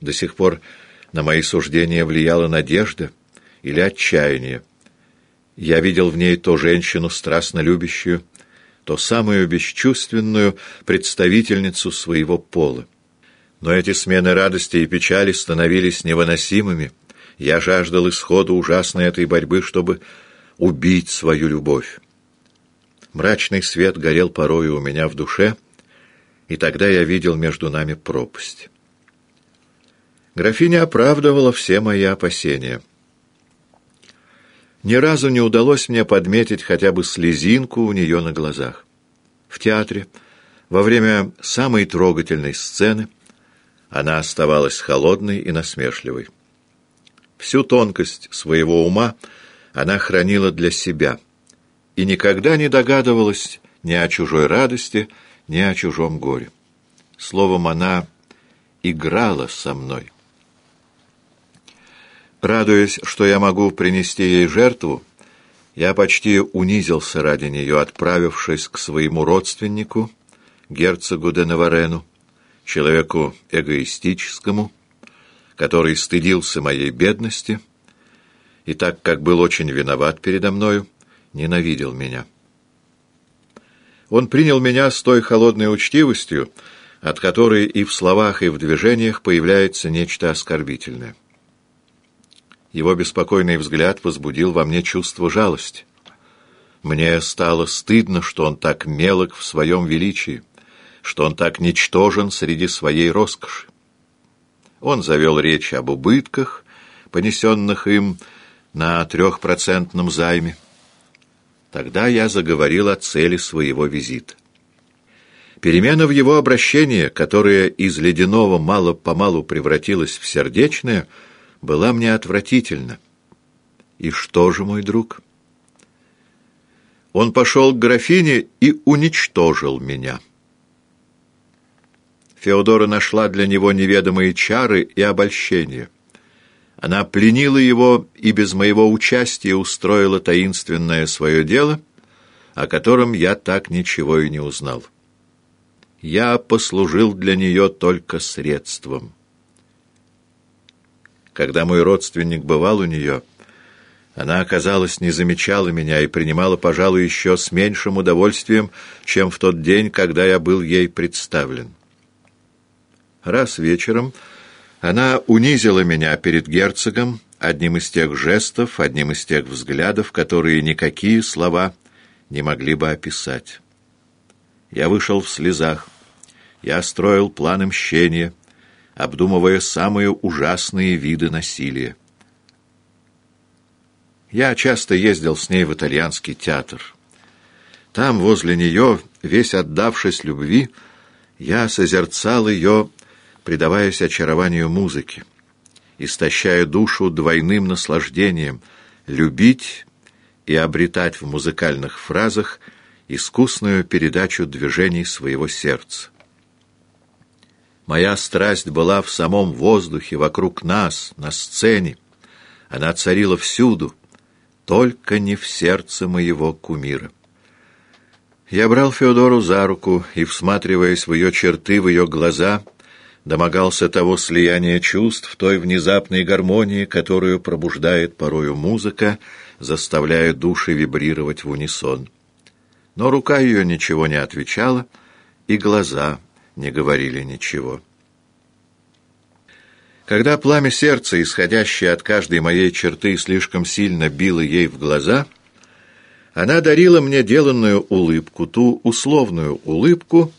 До сих пор на мои суждения влияла надежда или отчаяние. Я видел в ней то женщину страстно любящую, то самую бесчувственную представительницу своего пола. Но эти смены радости и печали становились невыносимыми. Я жаждал исхода ужасной этой борьбы, чтобы убить свою любовь. Мрачный свет горел порою у меня в душе, и тогда я видел между нами пропасть. Графиня оправдывала все мои опасения. Ни разу не удалось мне подметить хотя бы слезинку у нее на глазах. В театре, во время самой трогательной сцены, она оставалась холодной и насмешливой. Всю тонкость своего ума она хранила для себя и никогда не догадывалась ни о чужой радости, ни о чужом горе. Словом, она играла со мной. Радуясь, что я могу принести ей жертву, я почти унизился ради нее, отправившись к своему родственнику, герцогу де Наварену, человеку эгоистическому, который стыдился моей бедности и, так как был очень виноват передо мною, ненавидел меня. Он принял меня с той холодной учтивостью, от которой и в словах, и в движениях появляется нечто оскорбительное. Его беспокойный взгляд возбудил во мне чувство жалости. Мне стало стыдно, что он так мелок в своем величии, что он так ничтожен среди своей роскоши. Он завел речь об убытках, понесенных им на трехпроцентном займе. Тогда я заговорил о цели своего визита. Перемена в его обращении, которая из ледяного мало-помалу превратилась в сердечное, — была мне отвратительна. И что же, мой друг? Он пошел к графине и уничтожил меня. Феодора нашла для него неведомые чары и обольщения. Она пленила его и без моего участия устроила таинственное свое дело, о котором я так ничего и не узнал. Я послужил для нее только средством. Когда мой родственник бывал у нее, она, оказалось, не замечала меня и принимала, пожалуй, еще с меньшим удовольствием, чем в тот день, когда я был ей представлен. Раз вечером она унизила меня перед герцогом одним из тех жестов, одним из тех взглядов, которые никакие слова не могли бы описать. Я вышел в слезах, я строил планы мщения — обдумывая самые ужасные виды насилия. Я часто ездил с ней в итальянский театр. Там, возле нее, весь отдавшись любви, я созерцал ее, предаваясь очарованию музыки, истощая душу двойным наслаждением, любить и обретать в музыкальных фразах искусную передачу движений своего сердца. Моя страсть была в самом воздухе, вокруг нас, на сцене. Она царила всюду, только не в сердце моего кумира. Я брал Феодору за руку и, всматриваясь в ее черты, в ее глаза, домогался того слияния чувств, той внезапной гармонии, которую пробуждает порою музыка, заставляя души вибрировать в унисон. Но рука ее ничего не отвечала, и глаза — не говорили ничего. Когда пламя сердца, исходящее от каждой моей черты, слишком сильно било ей в глаза, она дарила мне деланную улыбку, ту условную улыбку,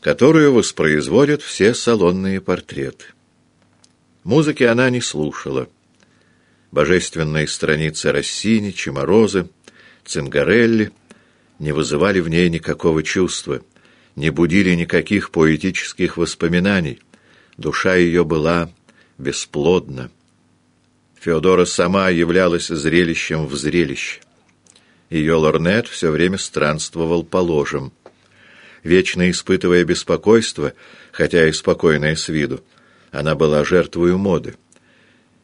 которую воспроизводят все салонные портреты. Музыки она не слушала. Божественные страницы Россини, Чеморозы, Цингарелли не вызывали в ней никакого чувства — не будили никаких поэтических воспоминаний. Душа ее была бесплодна. Феодора сама являлась зрелищем в зрелище. Ее лорнет все время странствовал по ложам. Вечно испытывая беспокойство, хотя и спокойная с виду, она была жертвою моды.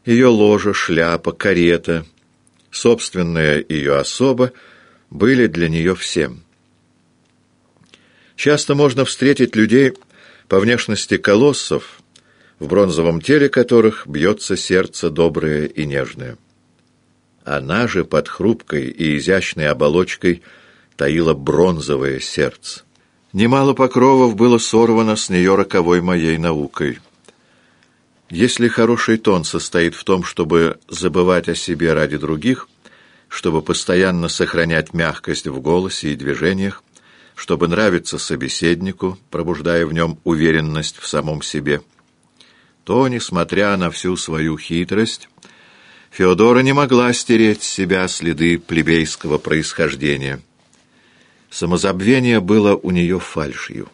Ее ложа, шляпа, карета, собственная ее особа были для нее всем — Часто можно встретить людей по внешности колоссов, в бронзовом теле которых бьется сердце доброе и нежное. Она же под хрупкой и изящной оболочкой таила бронзовое сердце. Немало покровов было сорвано с нее роковой моей наукой. Если хороший тон состоит в том, чтобы забывать о себе ради других, чтобы постоянно сохранять мягкость в голосе и движениях, чтобы нравиться собеседнику, пробуждая в нем уверенность в самом себе, то, несмотря на всю свою хитрость, Феодора не могла стереть с себя следы плебейского происхождения. Самозабвение было у нее фальшью.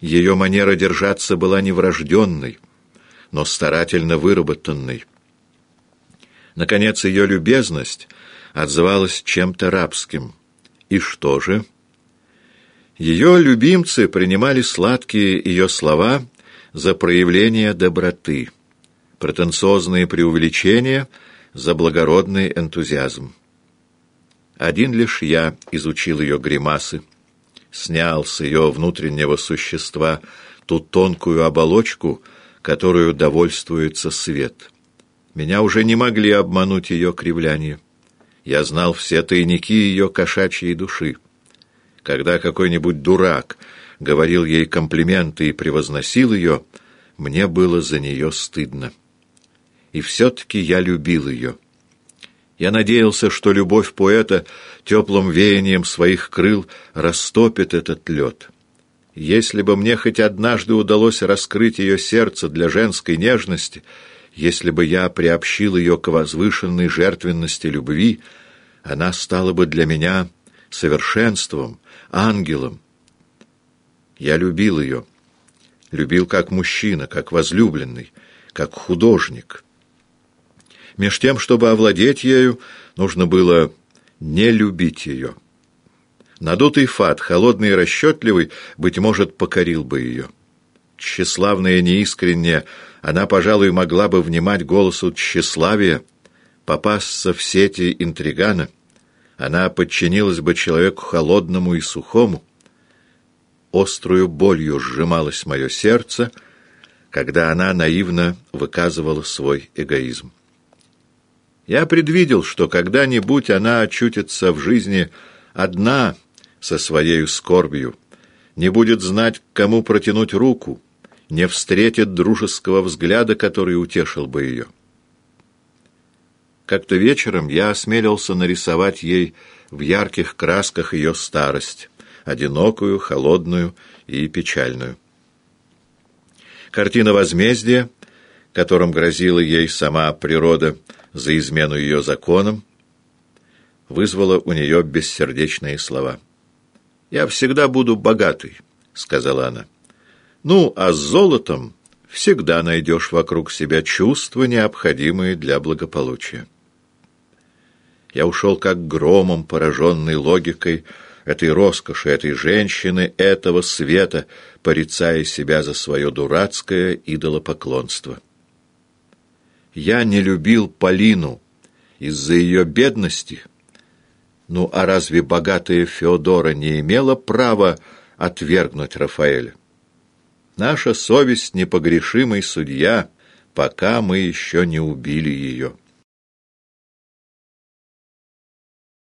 Ее манера держаться была не врожденной, но старательно выработанной. Наконец, ее любезность отзывалась чем-то рабским. И что же? Ее любимцы принимали сладкие ее слова за проявление доброты, претенциозные преувеличения за благородный энтузиазм. Один лишь я изучил ее гримасы, снял с ее внутреннего существа ту тонкую оболочку, которую довольствуется свет. Меня уже не могли обмануть ее кривляние. Я знал все тайники ее кошачьей души. Когда какой-нибудь дурак говорил ей комплименты и превозносил ее, мне было за нее стыдно. И все-таки я любил ее. Я надеялся, что любовь поэта теплым веянием своих крыл растопит этот лед. Если бы мне хоть однажды удалось раскрыть ее сердце для женской нежности, если бы я приобщил ее к возвышенной жертвенности любви, она стала бы для меня совершенством, ангелом. Я любил ее, любил как мужчина, как возлюбленный, как художник. Меж тем, чтобы овладеть ею, нужно было не любить ее. Надутый фат, холодный и расчетливый, быть может, покорил бы ее. Тщеславная и неискренняя, она, пожалуй, могла бы внимать голосу тщеславия, попасться в сети интригана. Она подчинилась бы человеку холодному и сухому. Острую болью сжималось мое сердце, когда она наивно выказывала свой эгоизм. Я предвидел, что когда-нибудь она очутится в жизни одна — со своей скорбью, не будет знать, к кому протянуть руку, не встретит дружеского взгляда, который утешил бы ее. Как-то вечером я осмелился нарисовать ей в ярких красках ее старость, одинокую, холодную и печальную. Картина возмездия, которым грозила ей сама природа за измену ее законам, вызвала у нее бессердечные слова. «Я всегда буду богатой», — сказала она. «Ну, а с золотом всегда найдешь вокруг себя чувства, необходимые для благополучия». Я ушел как громом, пораженный логикой этой роскоши, этой женщины, этого света, порицая себя за свое дурацкое идолопоклонство. Я не любил Полину из-за ее бедности, ну а разве богатая Феодора не имела права отвергнуть Рафаэля? Наша совесть непогрешимый судья, пока мы еще не убили ее».